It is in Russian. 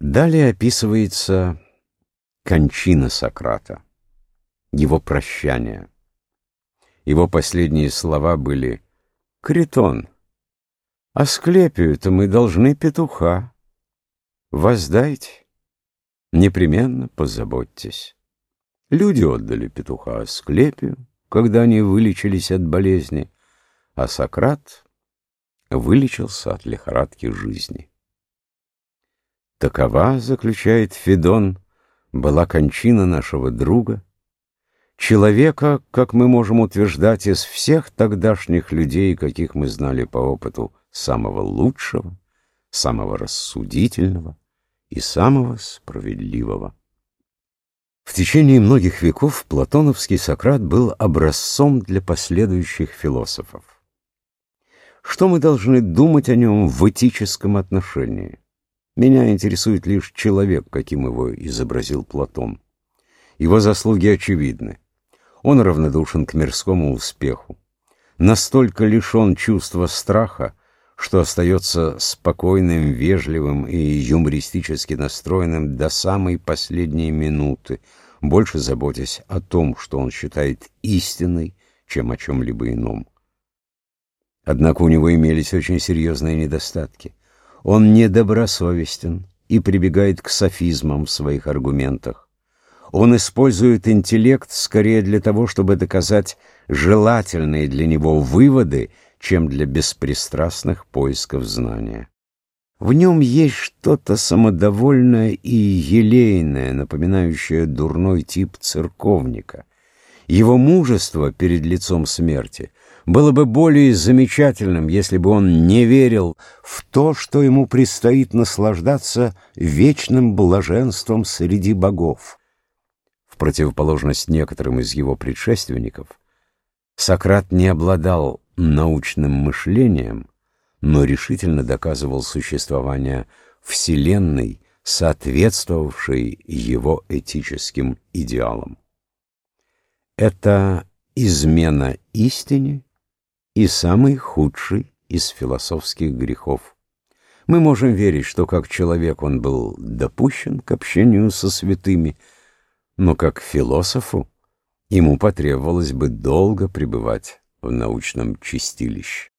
Далее описывается кончина Сократа, его прощание. Его последние слова были «Критон, Асклепию-то мы должны петуха. Воздайте, непременно позаботьтесь». Люди отдали петуха Асклепию, когда они вылечились от болезни, а Сократ вылечился от лихорадки жизни. Такова, заключает Федон, была кончина нашего друга, человека, как мы можем утверждать, из всех тогдашних людей, каких мы знали по опыту, самого лучшего, самого рассудительного и самого справедливого. В течение многих веков платоновский Сократ был образцом для последующих философов. Что мы должны думать о нем в этическом отношении? Меня интересует лишь человек, каким его изобразил Платон. Его заслуги очевидны. Он равнодушен к мирскому успеху. Настолько лишен чувства страха, что остается спокойным, вежливым и юмористически настроенным до самой последней минуты, больше заботясь о том, что он считает истиной, чем о чем-либо ином. Однако у него имелись очень серьезные недостатки. Он недобросовестен и прибегает к софизмам в своих аргументах. Он использует интеллект скорее для того, чтобы доказать желательные для него выводы, чем для беспристрастных поисков знания. В нем есть что-то самодовольное и елейное, напоминающее дурной тип церковника. Его мужество перед лицом смерти было бы более замечательным, если бы он не верил в то, что ему предстоит наслаждаться вечным блаженством среди богов. В противоположность некоторым из его предшественников, Сократ не обладал научным мышлением, но решительно доказывал существование Вселенной, соответствовавшей его этическим идеалам. Это измена истине и самый худший из философских грехов. Мы можем верить, что как человек он был допущен к общению со святыми, но как философу ему потребовалось бы долго пребывать в научном чистилище.